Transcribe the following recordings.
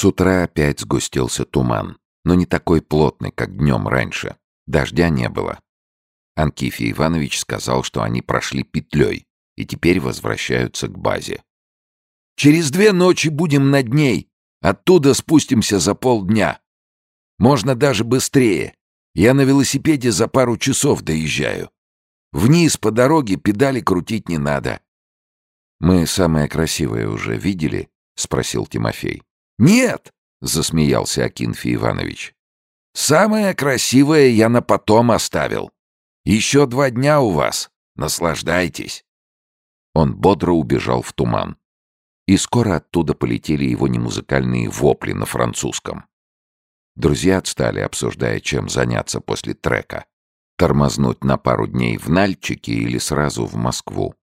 С утра опять сгустился туман, но не такой плотный, как днем раньше. Дождя не было. Анкифий Иванович сказал, что они прошли петлей и теперь возвращаются к базе. «Через две ночи будем над ней. Оттуда спустимся за полдня. Можно даже быстрее. Я на велосипеде за пару часов доезжаю. Вниз по дороге педали крутить не надо». «Мы самое красивое уже видели?» — спросил Тимофей. «Нет!» — засмеялся Акинфий Иванович. «Самое красивое я на потом оставил. Еще два дня у вас. Наслаждайтесь!» Он бодро убежал в туман. И скоро оттуда полетели его немузыкальные вопли на французском. Друзья отстали, обсуждая, чем заняться после трека. Тормознуть на пару дней в Нальчике или сразу в Москву.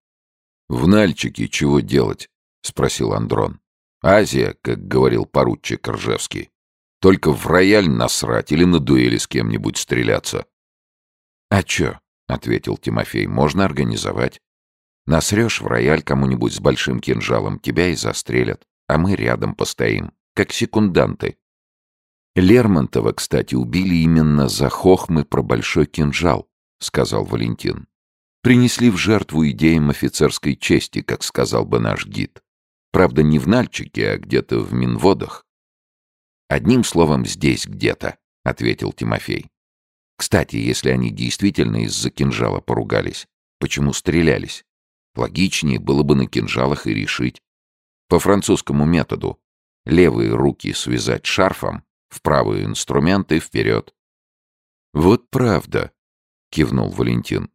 «В Нальчике чего делать?» — спросил Андрон. «Азия, как говорил поручик Ржевский. Только в рояль насрать или на дуэли с кем-нибудь стреляться». «А чё?» — ответил Тимофей. «Можно организовать. Насрешь в рояль кому-нибудь с большим кинжалом, тебя и застрелят, а мы рядом постоим, как секунданты». Лермонтова, кстати, убили именно за хохмы про большой кинжал, сказал Валентин. Принесли в жертву идеям офицерской чести, как сказал бы наш гид. Правда, не в Нальчике, а где-то в Минводах. «Одним словом, здесь где-то», — ответил Тимофей. «Кстати, если они действительно из-за кинжала поругались, почему стрелялись? Логичнее было бы на кинжалах и решить. По французскому методу. Левые руки связать шарфом, в правые инструменты вперед. «Вот правда», — кивнул Валентин.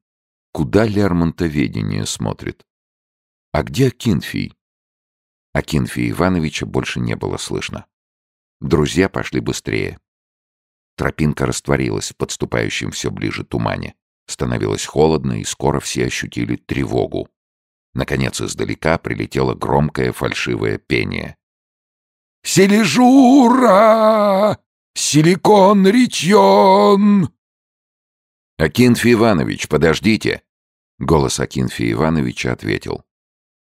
«Куда Лермонтоведение смотрит?» «А где Акинфий?» Акинфия Ивановича больше не было слышно. Друзья пошли быстрее. Тропинка растворилась в подступающем все ближе тумане. Становилось холодно, и скоро все ощутили тревогу. Наконец издалека прилетело громкое фальшивое пение. «Сележура! Силикон речьон!» «Акинфий Иванович, подождите!» Голос Акинфия Ивановича ответил.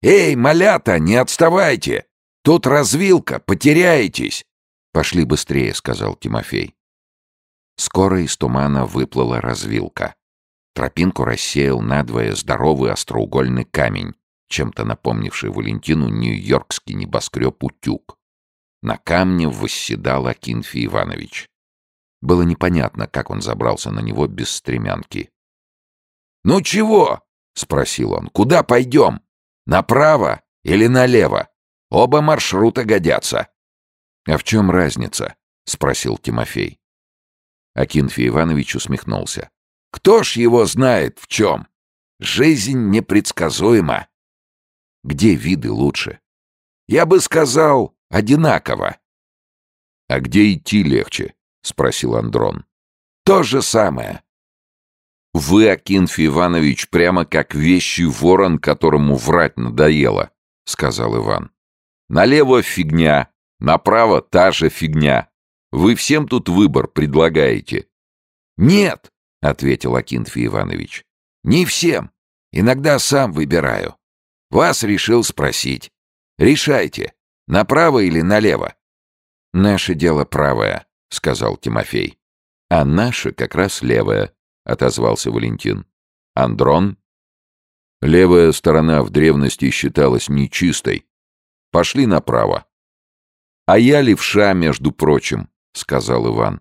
«Эй, малята, не отставайте! Тут развилка, потеряетесь!» «Пошли быстрее», — сказал Тимофей. Скоро из тумана выплыла развилка. Тропинку рассеял надвое здоровый остроугольный камень, чем-то напомнивший Валентину нью-йоркский небоскреб «Утюг». На камне восседал Акинфий Иванович. Было непонятно, как он забрался на него без стремянки. «Ну чего?» — спросил он. «Куда пойдем? Направо или налево? Оба маршрута годятся». «А в чем разница?» — спросил Тимофей. Акинфий Иванович усмехнулся. Кто ж его знает в чем? Жизнь непредсказуема. Где виды лучше? Я бы сказал, одинаково. А где идти легче? Спросил Андрон. То же самое. Вы, Акинфий Иванович, прямо как вещий ворон, которому врать надоело, сказал Иван. Налево фигня, направо та же фигня. Вы всем тут выбор предлагаете. Нет, — ответил Акинфий Иванович. «Не всем. Иногда сам выбираю. Вас решил спросить. Решайте, направо или налево?» «Наше дело правое», — сказал Тимофей. «А наше как раз левое», — отозвался Валентин. «Андрон?» «Левая сторона в древности считалась нечистой. Пошли направо». «А я левша, между прочим», — сказал Иван.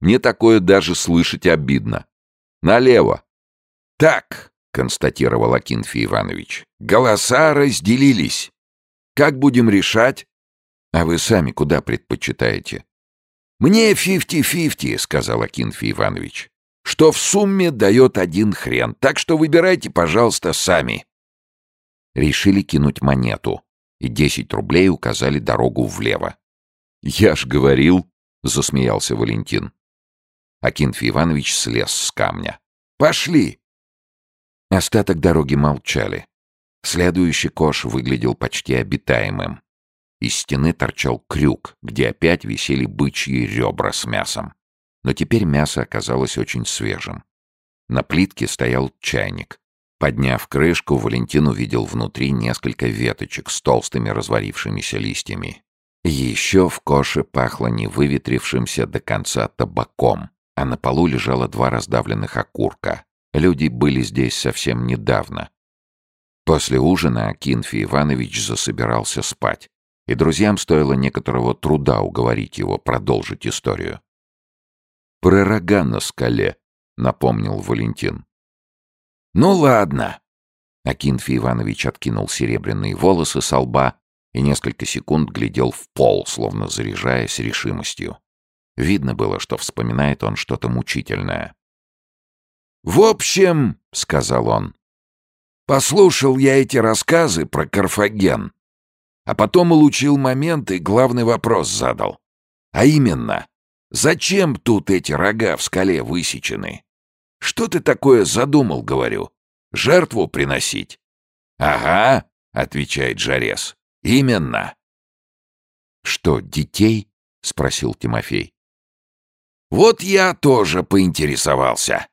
«Мне такое даже слышать обидно. Налево. Так, констатировал Акинфий Иванович. Голоса разделились. Как будем решать? А вы сами куда предпочитаете? Мне фифти-фифти, сказал Акинфий Иванович. Что в сумме дает один хрен. Так что выбирайте, пожалуйста, сами. Решили кинуть монету, и десять рублей указали дорогу влево. «Я ж говорил», — засмеялся Валентин. Акинфий Иванович слез с камня. «Пошли!» Остаток дороги молчали. Следующий кош выглядел почти обитаемым. Из стены торчал крюк, где опять висели бычьи ребра с мясом. Но теперь мясо оказалось очень свежим. На плитке стоял чайник. Подняв крышку, Валентин увидел внутри несколько веточек с толстыми развалившимися листьями. Еще в коше пахло невыветрившимся до конца табаком, а на полу лежало два раздавленных окурка. Люди были здесь совсем недавно. После ужина Акинфий Иванович засобирался спать, и друзьям стоило некоторого труда уговорить его продолжить историю. «Про рога на скале», — напомнил Валентин. «Ну ладно». Акинфий Иванович откинул серебряные волосы со лба и несколько секунд глядел в пол, словно заряжаясь решимостью. Видно было, что вспоминает он что-то мучительное. «В общем», — сказал он, — «послушал я эти рассказы про Карфаген, а потом улучил момент и главный вопрос задал. А именно, зачем тут эти рога в скале высечены? Что ты такое задумал, говорю? Жертву приносить?» «Ага», — отвечает Жарес, — «именно». «Что, детей?» — спросил Тимофей. «Вот я тоже поинтересовался.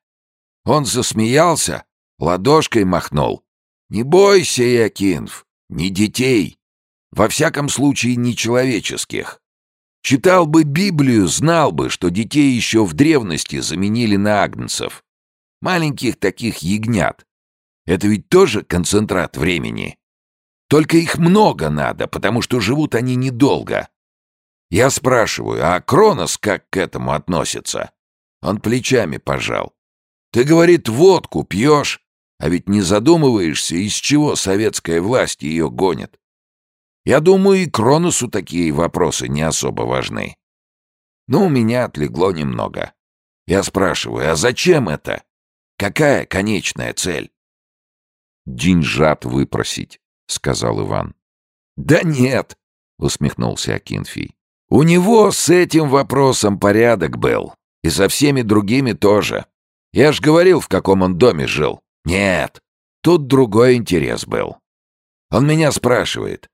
Он засмеялся, ладошкой махнул. «Не бойся, Якинф, не детей. Во всяком случае, не человеческих. Читал бы Библию, знал бы, что детей еще в древности заменили на агнцев. Маленьких таких ягнят. Это ведь тоже концентрат времени. Только их много надо, потому что живут они недолго. Я спрашиваю, а Кронос как к этому относится? Он плечами пожал. Ты, говорит, водку пьешь, а ведь не задумываешься, из чего советская власть ее гонит. Я думаю, и Кроносу такие вопросы не особо важны. Но у меня отлегло немного. Я спрашиваю, а зачем это? Какая конечная цель? «Деньжат выпросить», — сказал Иван. «Да нет», — усмехнулся Акинфий. «У него с этим вопросом порядок был. И со всеми другими тоже. Я ж говорил, в каком он доме жил. Нет, тут другой интерес был. Он меня спрашивает.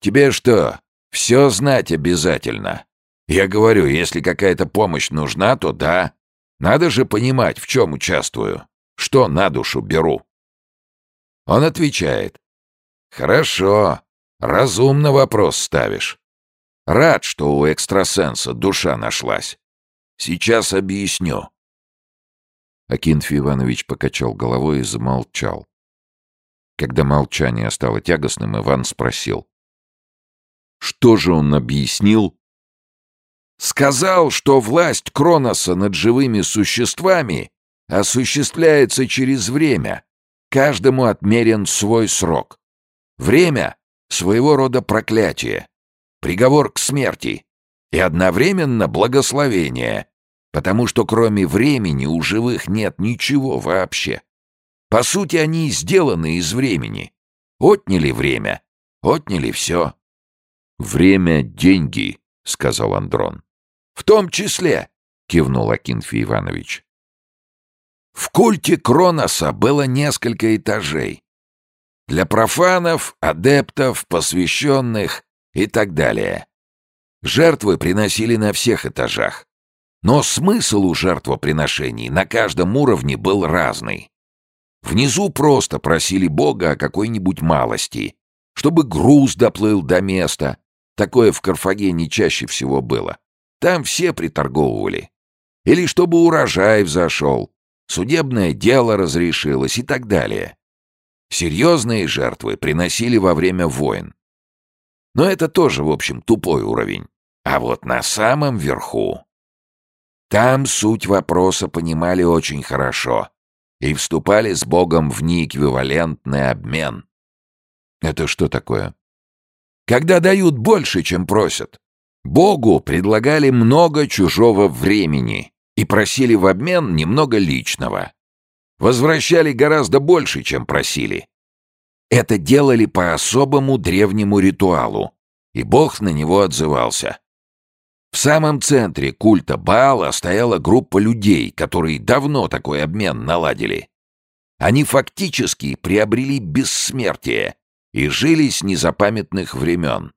Тебе что, все знать обязательно? Я говорю, если какая-то помощь нужна, то да. Надо же понимать, в чем участвую, что на душу беру. Он отвечает. Хорошо, разумно вопрос ставишь. Рад, что у экстрасенса душа нашлась. Сейчас объясню. Акинфий Иванович покачал головой и замолчал. Когда молчание стало тягостным, Иван спросил. «Что же он объяснил?» «Сказал, что власть Кроноса над живыми существами осуществляется через время. Каждому отмерен свой срок. Время — своего рода проклятие, приговор к смерти и одновременно благословение, потому что кроме времени у живых нет ничего вообще. По сути, они сделаны из времени. Отняли время, отняли все. «Время — деньги», — сказал Андрон. «В том числе», — кивнул Акинфий Иванович. В культе Кроноса было несколько этажей. Для профанов, адептов, посвященных и так далее. Жертвы приносили на всех этажах. Но смысл у жертвоприношений на каждом уровне был разный. Внизу просто просили Бога о какой-нибудь малости, чтобы груз доплыл до места. Такое в Карфагене чаще всего было. Там все приторговывали. Или чтобы урожай взошел, судебное дело разрешилось и так далее. Серьезные жертвы приносили во время войн. Но это тоже, в общем, тупой уровень. А вот на самом верху там суть вопроса понимали очень хорошо и вступали с Богом в неэквивалентный обмен. Это что такое? Когда дают больше, чем просят. Богу предлагали много чужого времени и просили в обмен немного личного. Возвращали гораздо больше, чем просили. Это делали по особому древнему ритуалу, и Бог на него отзывался. В самом центре культа Баала стояла группа людей, которые давно такой обмен наладили. Они фактически приобрели бессмертие и жили с незапамятных времен.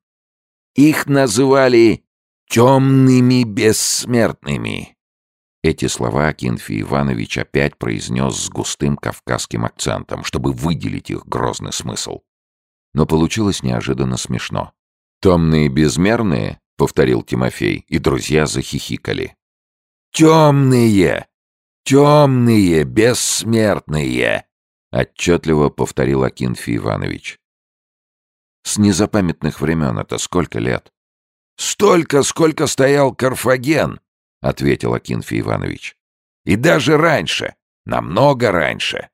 Их называли «темными бессмертными». Эти слова Акинфий Иванович опять произнес с густым кавказским акцентом, чтобы выделить их грозный смысл. Но получилось неожиданно смешно. «Томные безмерные?» — повторил Тимофей, и друзья захихикали. «Темные! Темные, бессмертные!» — отчетливо повторил Акинфий Иванович. «С незапамятных времен это сколько лет?» «Столько, сколько стоял Карфаген!» — ответил Акинфий Иванович. «И даже раньше, намного раньше!»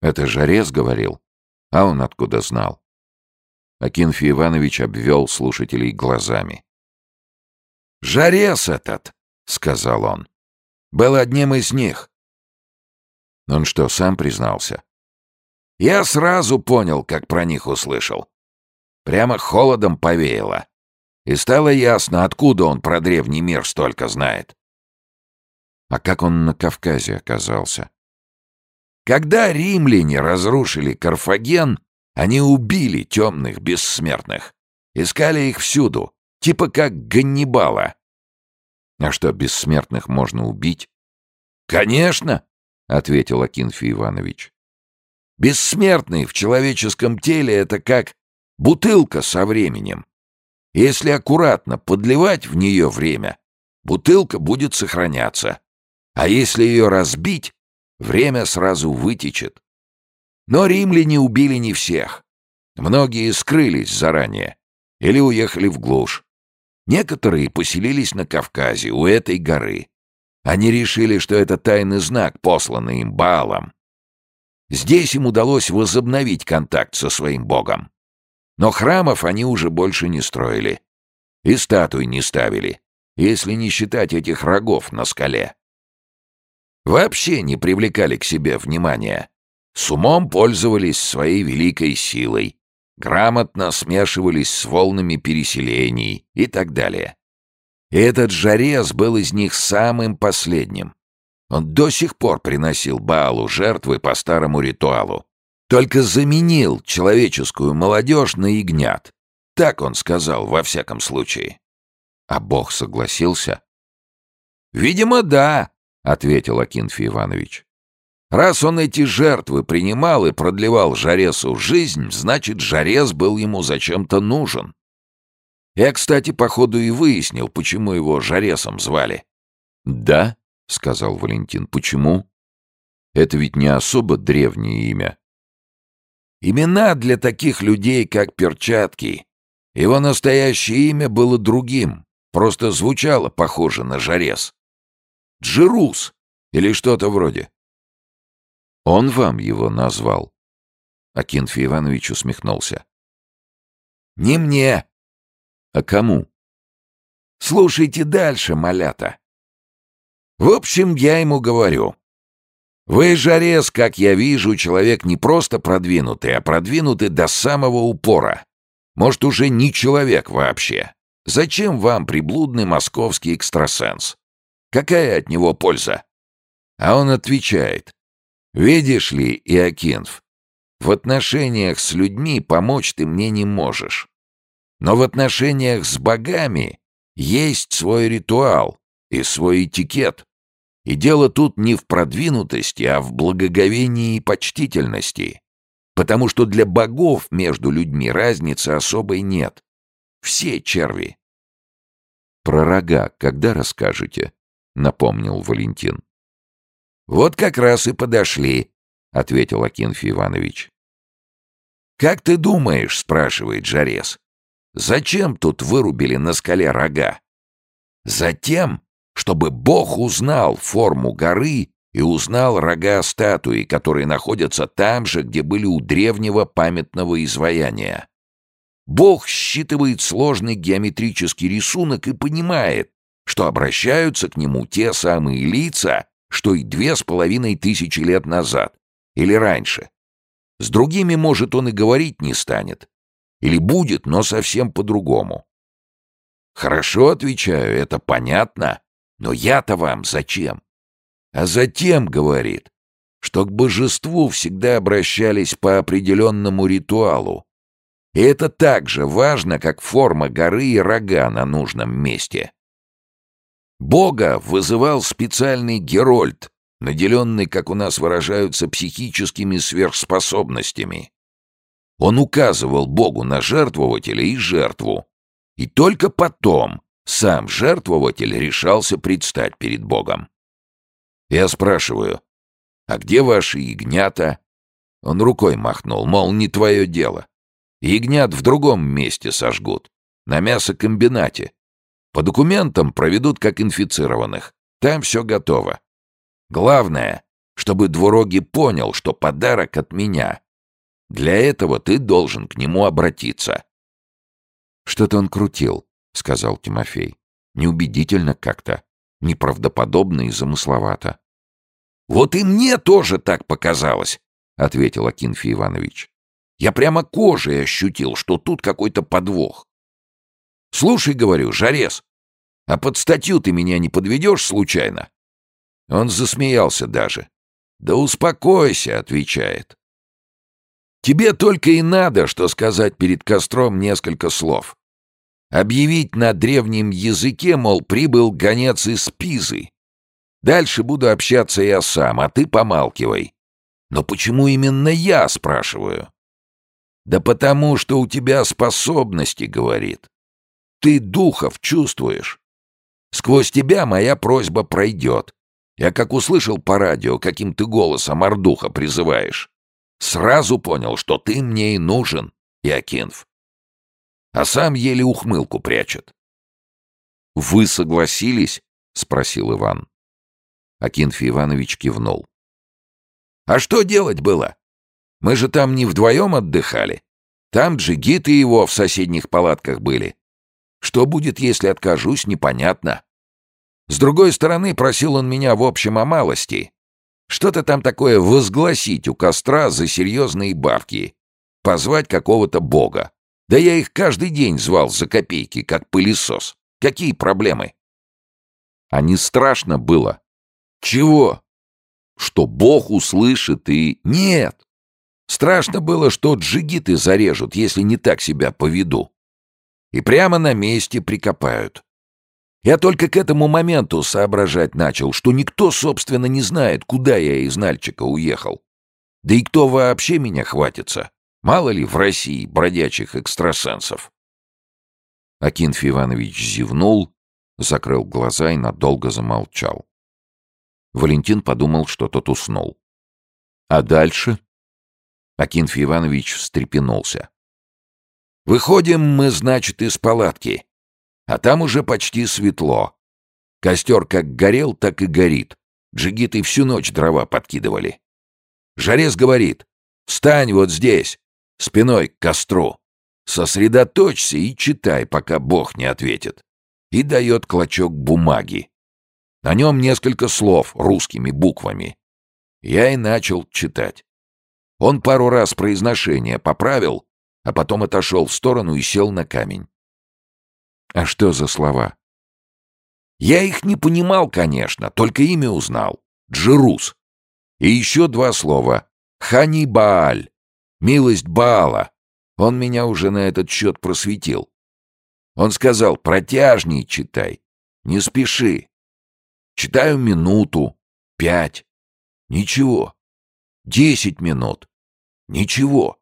«Это Жарес говорил, а он откуда знал?» Акинфий Иванович обвел слушателей глазами. «Жарес этот!» — сказал он. «Был одним из них». Он что, сам признался? «Я сразу понял, как про них услышал. Прямо холодом повеяло. И стало ясно, откуда он про древний мир столько знает». «А как он на Кавказе оказался?» «Когда римляне разрушили Карфаген, они убили темных бессмертных. Искали их всюду, типа как Ганнибала. А что, бессмертных можно убить? Конечно, ответил Акинфий Иванович. Бессмертный в человеческом теле — это как бутылка со временем. Если аккуратно подливать в нее время, бутылка будет сохраняться. А если ее разбить, время сразу вытечет. Но римляне убили не всех. Многие скрылись заранее или уехали в глушь. Некоторые поселились на Кавказе, у этой горы. Они решили, что это тайный знак, посланный им Баалом. Здесь им удалось возобновить контакт со своим богом. Но храмов они уже больше не строили. И статуй не ставили, если не считать этих рогов на скале. Вообще не привлекали к себе внимания. С умом пользовались своей великой силой, грамотно смешивались с волнами переселений и так далее. И этот жарез был из них самым последним. Он до сих пор приносил Баалу жертвы по старому ритуалу. Только заменил человеческую молодежь на ягнят. Так он сказал, во всяком случае. А Бог согласился? «Видимо, да», — ответил Акинфий Иванович. Раз он эти жертвы принимал и продлевал Жаресу жизнь, значит, Жарес был ему зачем-то нужен. Я, кстати, походу и выяснил, почему его Жаресом звали. «Да», — сказал Валентин, — «почему? Это ведь не особо древнее имя». «Имена для таких людей, как перчатки. Его настоящее имя было другим, просто звучало похоже на Жарес. Джерус или что-то вроде. Он вам его назвал. Акинфий Иванович усмехнулся. Не мне. А кому? Слушайте дальше, малята. В общем, я ему говорю. Вы, Жарес, как я вижу, человек не просто продвинутый, а продвинутый до самого упора. Может, уже не человек вообще. Зачем вам приблудный московский экстрасенс? Какая от него польза? А он отвечает. Видишь ли, Иокинф, в отношениях с людьми помочь ты мне не можешь. Но в отношениях с богами есть свой ритуал и свой этикет. И дело тут не в продвинутости, а в благоговении и почтительности. Потому что для богов между людьми разницы особой нет. Все черви. «Про рога когда расскажете?» — напомнил Валентин. «Вот как раз и подошли», — ответил Акинфий Иванович. «Как ты думаешь?» — спрашивает Жарес. «Зачем тут вырубили на скале рога?» «Затем, чтобы Бог узнал форму горы и узнал рога статуи, которые находятся там же, где были у древнего памятного изваяния. Бог считывает сложный геометрический рисунок и понимает, что обращаются к нему те самые лица, что и две с половиной тысячи лет назад, или раньше. С другими, может, он и говорить не станет. Или будет, но совсем по-другому. Хорошо, отвечаю, это понятно, но я-то вам зачем? А затем, говорит, что к божеству всегда обращались по определенному ритуалу. И это так же важно, как форма горы и рога на нужном месте. Бога вызывал специальный Герольд, наделенный, как у нас выражаются, психическими сверхспособностями. Он указывал Богу на жертвователя и жертву. И только потом сам жертвователь решался предстать перед Богом. Я спрашиваю, а где ваши ягнята? Он рукой махнул, мол, не твое дело. Ягнят в другом месте сожгут, на мясокомбинате. По документам проведут как инфицированных. Там все готово. Главное, чтобы двуроги понял, что подарок от меня. Для этого ты должен к нему обратиться. Что-то он крутил, сказал Тимофей. Неубедительно как-то, неправдоподобно и замысловато. Вот и мне тоже так показалось, ответил Акинфий Иванович. Я прямо кожей ощутил, что тут какой-то подвох. Слушай, говорю, Жарес, а под статью ты меня не подведешь случайно? Он засмеялся даже. Да успокойся, отвечает. Тебе только и надо, что сказать перед костром несколько слов. Объявить на древнем языке, мол, прибыл гонец из Пизы. Дальше буду общаться я сам, а ты помалкивай. Но почему именно я, спрашиваю? Да потому, что у тебя способности, говорит. Ты духов чувствуешь. Сквозь тебя моя просьба пройдет. Я как услышал по радио, каким ты голосом Ордуха призываешь, сразу понял, что ты мне и нужен, Якинф. А сам еле ухмылку прячет. «Вы согласились?» — спросил Иван. Акинфий Иванович кивнул. «А что делать было? Мы же там не вдвоем отдыхали. Там джигиты его в соседних палатках были. Что будет, если откажусь, непонятно. С другой стороны, просил он меня в общем о малости. Что-то там такое возгласить у костра за серьезные бабки. Позвать какого-то бога. Да я их каждый день звал за копейки, как пылесос. Какие проблемы? А не страшно было? Чего? Что бог услышит и... Нет, Страшно было, что джигиты зарежут, если не так себя поведу. И прямо на месте прикопают. Я только к этому моменту соображать начал, что никто, собственно, не знает, куда я из Нальчика уехал. Да и кто вообще меня хватится? Мало ли в России бродячих экстрасенсов. Акинфий Иванович зевнул, закрыл глаза и надолго замолчал. Валентин подумал, что тот уснул. А дальше? Акинфий Иванович встрепенулся. «Выходим мы, значит, из палатки. А там уже почти светло. Костер как горел, так и горит. Джигиты всю ночь дрова подкидывали. Жарес говорит, «Встань вот здесь, спиной к костру. Сосредоточься и читай, пока Бог не ответит». И дает клочок бумаги. На нем несколько слов русскими буквами. Я и начал читать. Он пару раз произношение поправил, а потом отошел в сторону и сел на камень. А что за слова? Я их не понимал, конечно, только имя узнал. Джерус. И еще два слова. Ханибааль. Милость Баала. Он меня уже на этот счет просветил. Он сказал, протяжней читай. Не спеши. Читаю минуту, пять. Ничего. Десять минут. Ничего.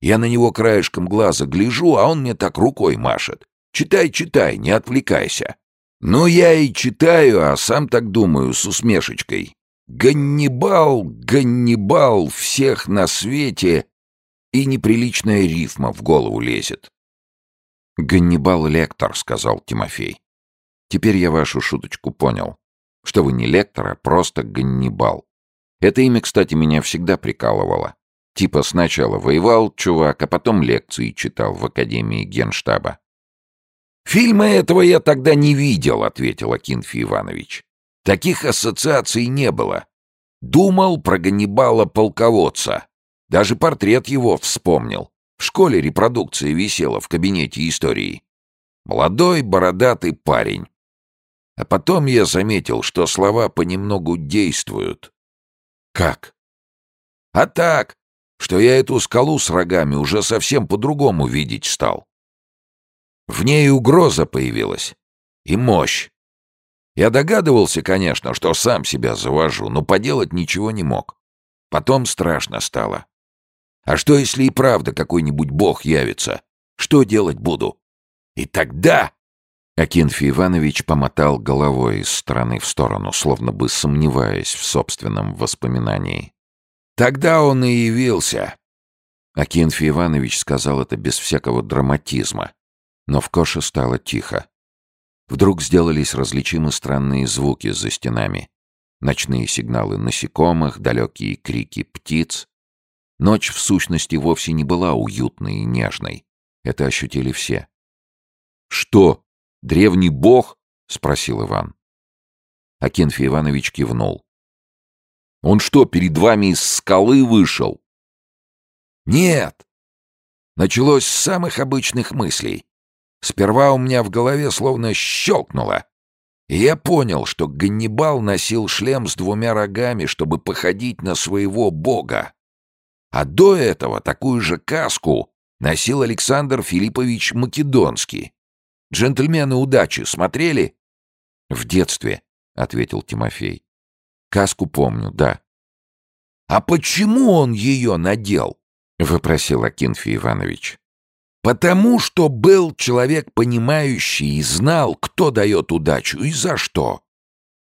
Я на него краешком глаза гляжу, а он мне так рукой машет. Читай, читай, не отвлекайся. Ну, я и читаю, а сам так думаю, с усмешечкой. Ганнибал, Ганнибал, всех на свете. И неприличная рифма в голову лезет. «Ганнибал лектор», — сказал Тимофей. «Теперь я вашу шуточку понял. Что вы не лектор, а просто Ганнибал. Это имя, кстати, меня всегда прикалывало. Типа сначала воевал чувак, а потом лекции читал в Академии Генштаба. «Фильма этого я тогда не видел», — ответил Акинфий Иванович. «Таких ассоциаций не было. Думал про Ганнибала-полководца. Даже портрет его вспомнил. В школе репродукция висела в кабинете истории. Молодой бородатый парень. А потом я заметил, что слова понемногу действуют. Как? А так, что я эту скалу с рогами уже совсем по-другому видеть стал. В ней угроза появилась. И мощь. Я догадывался, конечно, что сам себя завожу, но поделать ничего не мог. Потом страшно стало. А что, если и правда какой-нибудь бог явится? Что делать буду? И тогда...» Акинфий Иванович помотал головой из стороны в сторону, словно бы сомневаясь в собственном воспоминании. «Тогда он и явился!» Акинфий Иванович сказал это без всякого драматизма, но в коше стало тихо. Вдруг сделались различимы странные звуки за стенами. Ночные сигналы насекомых, далекие крики птиц. Ночь, в сущности, вовсе не была уютной и нежной. Это ощутили все. «Что, древний бог?» — спросил Иван. Акинфий Иванович кивнул. «Он что, перед вами из скалы вышел?» «Нет. Началось с самых обычных мыслей. Сперва у меня в голове словно щелкнуло. И я понял, что Ганнибал носил шлем с двумя рогами, чтобы походить на своего бога. А до этого такую же каску носил Александр Филиппович Македонский. «Джентльмены удачи» смотрели? «В детстве», — ответил Тимофей. «Каску помню, да». «А почему он ее надел?» — выпросил Акинфий Иванович. Потому что был человек понимающий и знал, кто дает удачу и за что.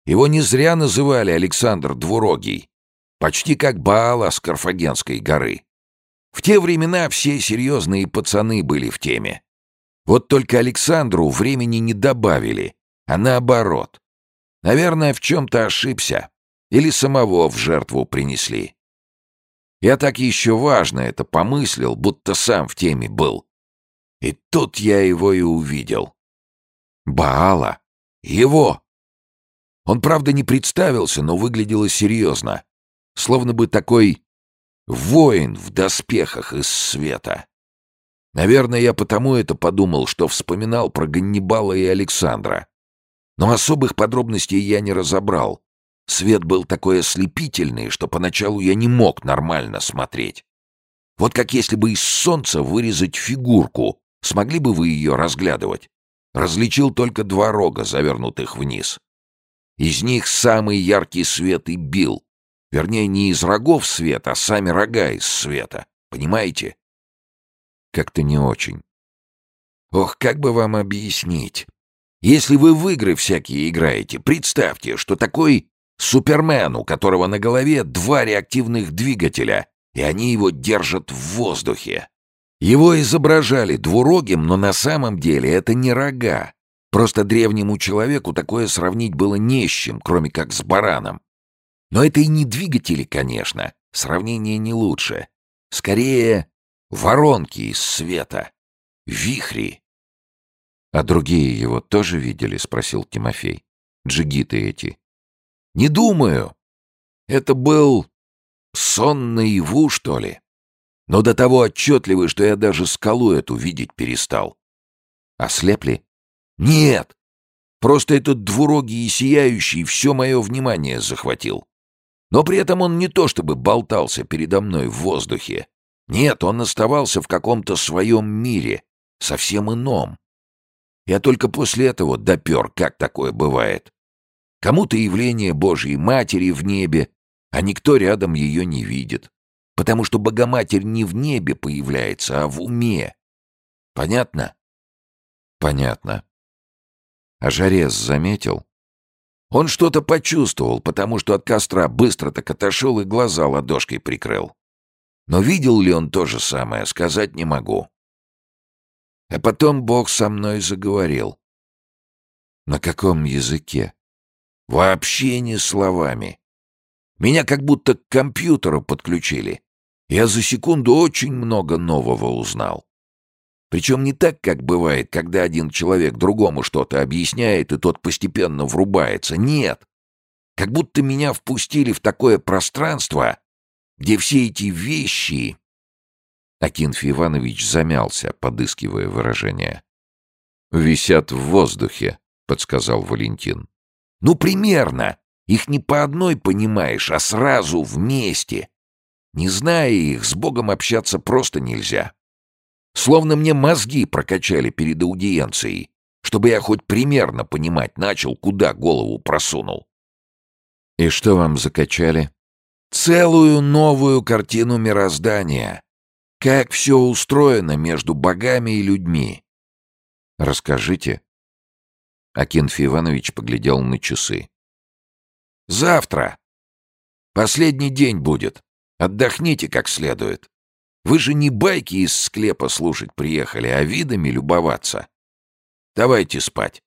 Его не зря называли Александр Двурогий, почти как Баала с Карфагенской горы. В те времена все серьезные пацаны были в теме. Вот только Александру времени не добавили, а наоборот. Наверное, в чем-то ошибся. Или самого в жертву принесли. Я так еще важно это помыслил, будто сам в теме был. И тут я его и увидел. Баала. Его. Он, правда, не представился, но выглядело серьезно. Словно бы такой воин в доспехах из света. Наверное, я потому это подумал, что вспоминал про Ганнибала и Александра. Но особых подробностей я не разобрал. Свет был такой ослепительный, что поначалу я не мог нормально смотреть. Вот как если бы из солнца вырезать фигурку, Смогли бы вы ее разглядывать? Различил только два рога, завернутых вниз. Из них самый яркий свет и бил. Вернее, не из рогов свет, а сами рога из света. Понимаете? Как-то не очень. Ох, как бы вам объяснить? Если вы в игры всякие играете, представьте, что такой Супермен, у которого на голове два реактивных двигателя, и они его держат в воздухе. Его изображали двурогим, но на самом деле это не рога. Просто древнему человеку такое сравнить было не с чем, кроме как с бараном. Но это и не двигатели, конечно. Сравнение не лучше. Скорее, воронки из света. Вихри. «А другие его тоже видели?» — спросил Тимофей. «Джигиты эти». «Не думаю. Это был сон наяву, что ли?» но до того отчетливый, что я даже скалу эту видеть перестал. Ослепли? Нет! Просто этот двурогий и сияющий все мое внимание захватил. Но при этом он не то чтобы болтался передо мной в воздухе. Нет, он оставался в каком-то своем мире, совсем ином. Я только после этого допер, как такое бывает. Кому-то явление Божьей Матери в небе, а никто рядом ее не видит потому что Богоматерь не в небе появляется, а в уме. Понятно? Понятно. А Жарес заметил? Он что-то почувствовал, потому что от костра быстро так отошел и глаза ладошкой прикрыл. Но видел ли он то же самое, сказать не могу. А потом Бог со мной заговорил. На каком языке? Вообще не словами. Меня как будто к компьютеру подключили. Я за секунду очень много нового узнал. Причем не так, как бывает, когда один человек другому что-то объясняет, и тот постепенно врубается. Нет. Как будто меня впустили в такое пространство, где все эти вещи... Акинфий Иванович замялся, подыскивая выражение. «Висят в воздухе», — подсказал Валентин. «Ну, примерно. Их не по одной понимаешь, а сразу вместе. Не зная их, с Богом общаться просто нельзя. Словно мне мозги прокачали перед аудиенцией, чтобы я хоть примерно понимать начал, куда голову просунул. «И что вам закачали?» «Целую новую картину мироздания. Как все устроено между богами и людьми? Расскажите. Акинфий Иванович поглядел на часы. Завтра. Последний день будет. Отдохните как следует. Вы же не байки из склепа слушать приехали, а видами любоваться. Давайте спать.